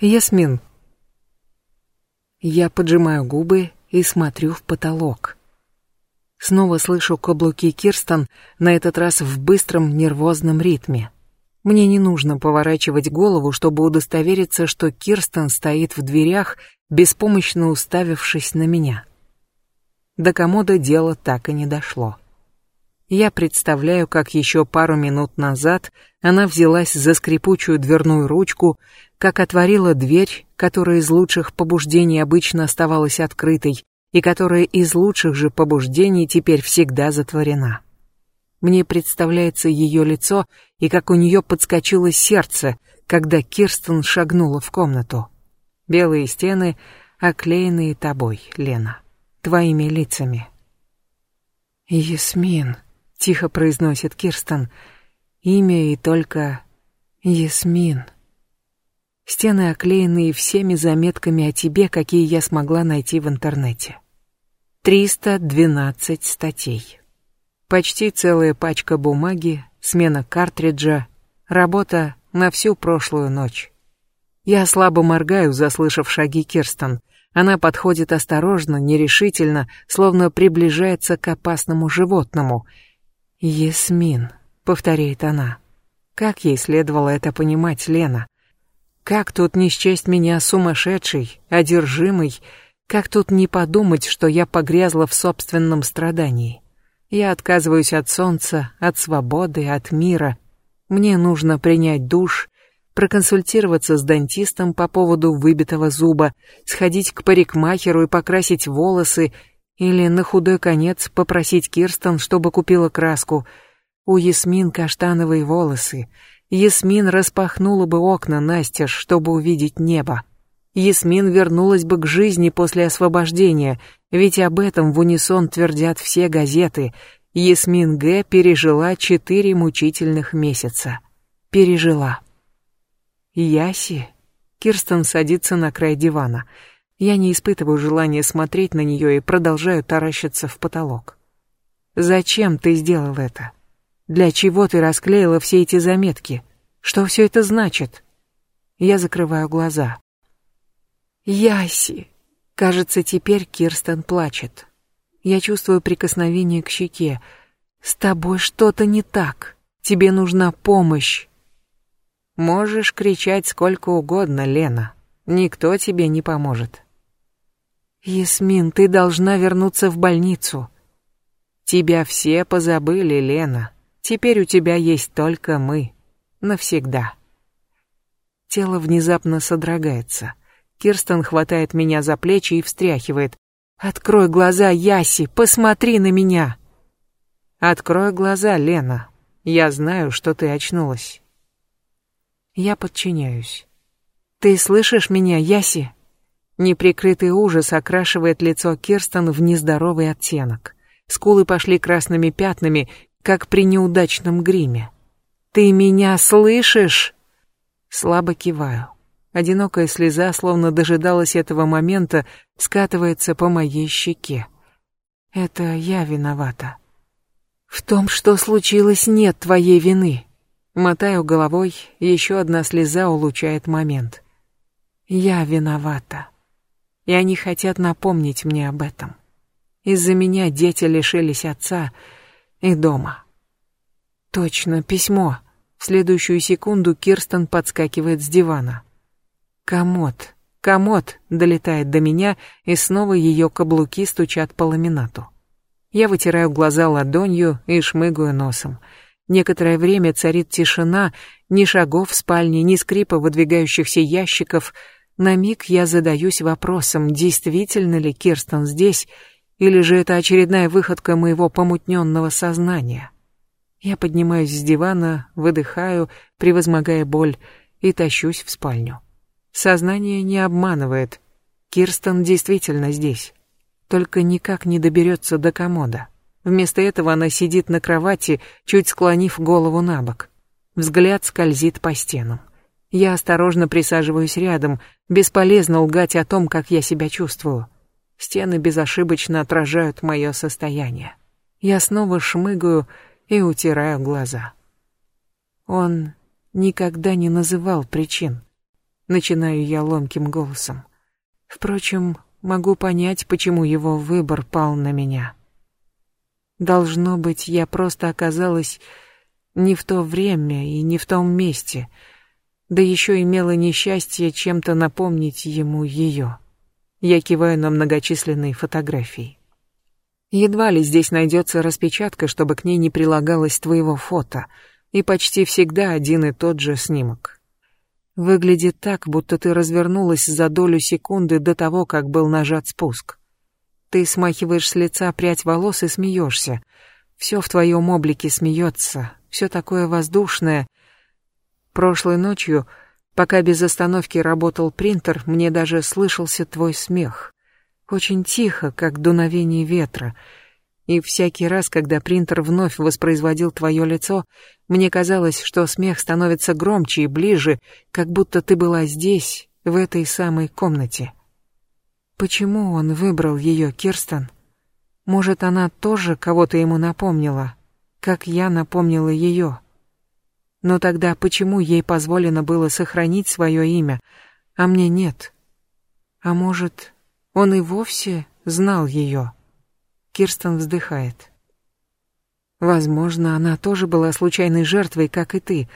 Ясмин. Я поджимаю губы и смотрю в потолок. Снова слышу каблуки Кирстен, на этот раз в быстром нервозном ритме. Мне не нужно поворачивать голову, чтобы удостовериться, что Кирстен стоит в дверях, беспомощно уставившись на меня. До комода дело так и не дошло. Я представляю, как еще пару минут назад она взялась за скрипучую дверную ручку, как отворила дверь, которая из лучших побуждений обычно оставалась открытой, и которая из лучших же побуждений теперь всегда затворена. Мне представляется ее лицо и как у нее подскочило сердце, когда Кирстен шагнула в комнату. Белые стены, оклеенные тобой, Лена, твоими лицами. «Ясмин», — тихо произносит Кирстен, — «имя и только Ясмин». Стены оклеенные всеми заметками о тебе, какие я смогла найти в интернете. 312 статей. Почти целая пачка бумаги, смена картриджа, работа на всю прошлую ночь. Я слабо моргаю, заслышав шаги Кирстен. Она подходит осторожно, нерешительно, словно приближается к опасному животному. «Ясмин», — повторяет она. Как ей следовало это понимать, Лена? Как тут не счесть меня сумасшедшей, одержимой? Как тут не подумать, что я погрязла в собственном страдании? Я отказываюсь от солнца, от свободы, от мира. Мне нужно принять душ, проконсультироваться с дантистом по поводу выбитого зуба, сходить к парикмахеру и покрасить волосы, или на худой конец попросить Кирстен, чтобы купила краску. У Ясмин каштановые волосы, Ясмин распахнула бы окна настежь, чтобы увидеть небо. Ясмин вернулась бы к жизни после освобождения, ведь об этом в унисон твердят все газеты. Ясмин Г. пережила четыре мучительных месяца. Пережила. Яси. Кирстен садится на край дивана. Я не испытываю желания смотреть на нее и продолжаю таращиться в потолок. Зачем ты сделал это? Для чего ты расклеила все эти заметки? Что все это значит? Я закрываю глаза. Яси. Кажется, теперь Кирстен плачет. Я чувствую прикосновение к щеке. С тобой что-то не так. Тебе нужна помощь. Можешь кричать сколько угодно, Лена. Никто тебе не поможет. Ясмин, ты должна вернуться в больницу. Тебя все позабыли, Лена. Теперь у тебя есть только мы. Навсегда. Тело внезапно содрогается. Кирстен хватает меня за плечи и встряхивает. «Открой глаза, Яси, посмотри на меня!» «Открой глаза, Лена. Я знаю, что ты очнулась». Я подчиняюсь. «Ты слышишь меня, Яси?» Неприкрытый ужас окрашивает лицо Кирстен в нездоровый оттенок. Скулы пошли красными пятнами, как при неудачном гриме. «Ты меня слышишь?» Слабо киваю. Одинокая слеза, словно дожидалась этого момента, скатывается по моей щеке. Это я виновата. В том, что случилось, нет твоей вины. Мотаю головой, еще одна слеза улучшает момент. Я виновата. И они хотят напомнить мне об этом. Из-за меня дети лишились отца, и дома. Точно, письмо. В следующую секунду Кирстен подскакивает с дивана. Комод, комод долетает до меня, и снова ее каблуки стучат по ламинату. Я вытираю глаза ладонью и шмыгаю носом. Некоторое время царит тишина, ни шагов в спальне, ни скрипа выдвигающихся ящиков. На миг я задаюсь вопросом, действительно ли Кирстен здесь, или же это очередная выходка моего помутненного сознания? Я поднимаюсь с дивана, выдыхаю, превозмогая боль, и тащусь в спальню. Сознание не обманывает. Кирстен действительно здесь. Только никак не доберется до комода. Вместо этого она сидит на кровати, чуть склонив голову на бок. Взгляд скользит по стенам. Я осторожно присаживаюсь рядом, бесполезно лгать о том, как я себя чувствую. Стены безошибочно отражают мое состояние. Я снова шмыгаю и утираю глаза. Он никогда не называл причин. начинаю я ломким голосом. Впрочем, могу понять, почему его выбор пал на меня. Должно быть, я просто оказалась не в то время и не в том месте, да еще имела несчастье чем-то напомнить ему ее. Я киваю на многочисленные фотографии. Едва ли здесь найдется распечатка, чтобы к ней не прилагалось твоего фото, и почти всегда один и тот же снимок. Выглядит так, будто ты развернулась за долю секунды до того, как был нажат спуск. Ты смахиваешь с лица прядь волос и смеешься. Все в твоем облике смеется, все такое воздушное. Прошлой ночью, пока без остановки работал принтер, мне даже слышался твой смех. Очень тихо, как дуновение ветра. И всякий раз, когда принтер вновь воспроизводил твое лицо, мне казалось, что смех становится громче и ближе, как будто ты была здесь, в этой самой комнате. Почему он выбрал ее, Кирстен? Может, она тоже кого-то ему напомнила? как я напомнила ее. Но тогда почему ей позволено было сохранить свое имя, а мне нет? А может, он и вовсе знал ее? Кирстен вздыхает. Возможно, она тоже была случайной жертвой, как и ты.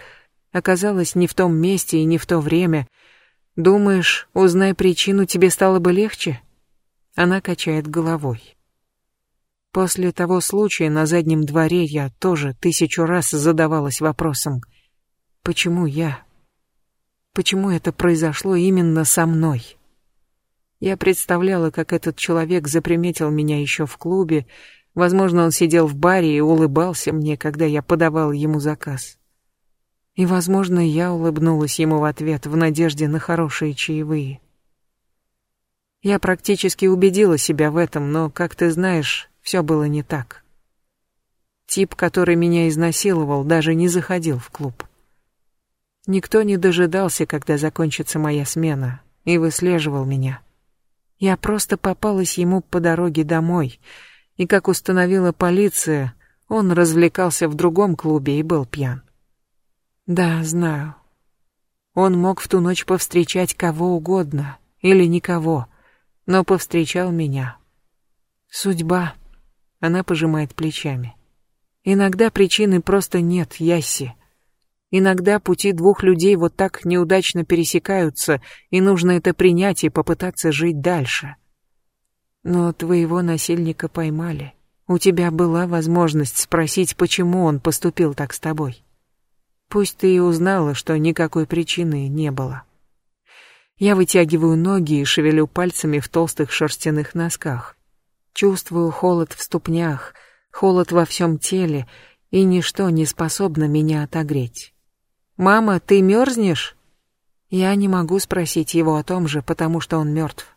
Оказалась не в том месте и не в то время. Думаешь, узнай причину, тебе стало бы легче? Она качает головой. После того случая на заднем дворе я тоже тысячу раз задавалась вопросом, почему я? Почему это произошло именно со мной? Я представляла, как этот человек заприметил меня еще в клубе, возможно, он сидел в баре и улыбался мне, когда я подавал ему заказ. И, возможно, я улыбнулась ему в ответ в надежде на хорошие чаевые. Я практически убедила себя в этом, но, как ты знаешь, все было не так. Тип, который меня изнасиловал, даже не заходил в клуб. Никто не дожидался, когда закончится моя смена, и выслеживал меня. Я просто попалась ему по дороге домой, и, как установила полиция, он развлекался в другом клубе и был пьян. Да, знаю. Он мог в ту ночь повстречать кого угодно или никого, но повстречал меня. Судьба. Она пожимает плечами. Иногда причины просто нет, Ясси. Иногда пути двух людей вот так неудачно пересекаются, и нужно это принять и попытаться жить дальше. Но твоего насильника поймали. У тебя была возможность спросить, почему он поступил так с тобой. Пусть ты и узнала, что никакой причины не было. Я вытягиваю ноги и шевелю пальцами в толстых шерстяных носках. Чувствую холод в ступнях, холод во всем теле, и ничто не способно меня отогреть. «Мама, ты мерзнешь?» Я не могу спросить его о том же, потому что он мертв.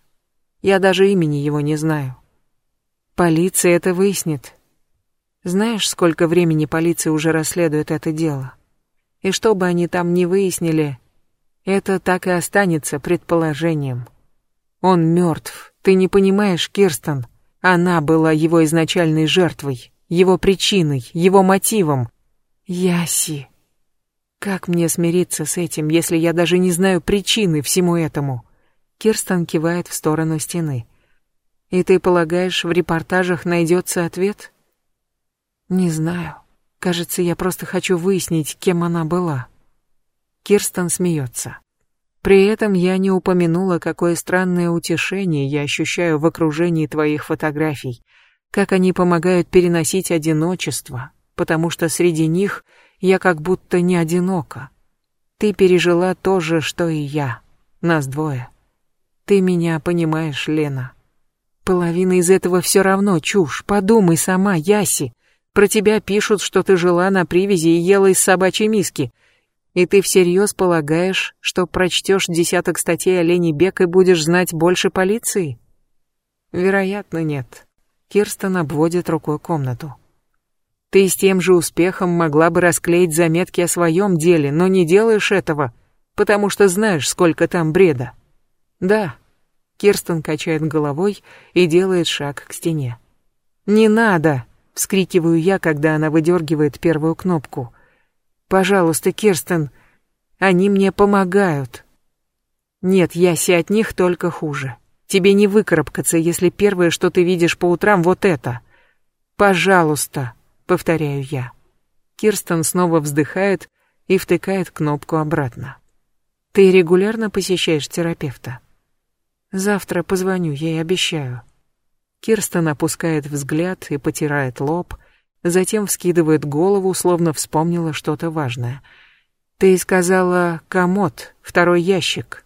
Я даже имени его не знаю. Полиция это выяснит. Знаешь, сколько времени полиция уже расследует это дело? И что бы они там ни выяснили, это так и останется предположением. Он мертв. Ты не понимаешь, Кирстен? Она была его изначальной жертвой, его причиной, его мотивом. Яси. Как мне смириться с этим, если я даже не знаю причины всему этому? Кирстен кивает в сторону стены. И ты полагаешь, в репортажах найдется ответ? Не знаю. Кажется, я просто хочу выяснить, кем она была. Кирстен смеется. При этом я не упомянула, какое странное утешение я ощущаю в окружении твоих фотографий, как они помогают переносить одиночество, потому что среди них я как будто не одинока. Ты пережила то же, что и я, нас двое. Ты меня понимаешь, Лена. Половина из этого все равно чушь, подумай сама, Яси. Про тебя пишут, что ты жила на привязи и ела из собачьей миски — и ты всерьез полагаешь, что прочтешь десяток статей о Лене Бек и будешь знать больше полиции? Вероятно, нет. Кирстен обводит рукой комнату. Ты с тем же успехом могла бы расклеить заметки о своем деле, но не делаешь этого, потому что знаешь, сколько там бреда. Да. Кирстен качает головой и делает шаг к стене. «Не надо!» — вскрикиваю я, когда она выдергивает первую кнопку. Пожалуйста, Кирстен, они мне помогают. Нет, Яси, от них только хуже. Тебе не выкарабкаться, если первое, что ты видишь по утрам, вот это. Пожалуйста, повторяю я. Кирстен снова вздыхает и втыкает кнопку обратно. Ты регулярно посещаешь терапевта? Завтра позвоню, ей обещаю. Кирстен опускает взгляд и потирает лоб, затем вскидывает голову, словно вспомнила что-то важное. Ты сказала комод, второй ящик.